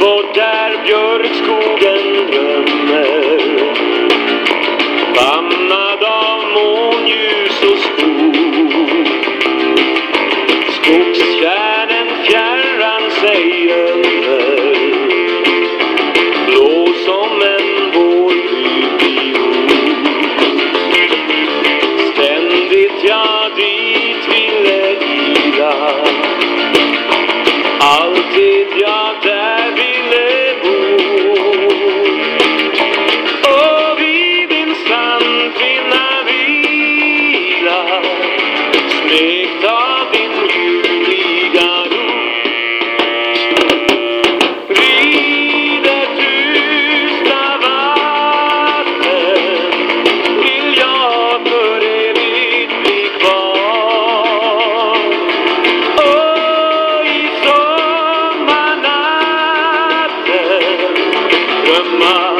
var där björkskogen drömmer, famnad av månljus och skog. Skogstjärnen fjärran sig gömmer. Blå som en vårviol. Ständigt jag dit ville ila. en kvinna vila smekt av din ljuvliga ro. Vid det tysta vattnet vill jag för evigt bli kvar. Och i sommarnatten drömma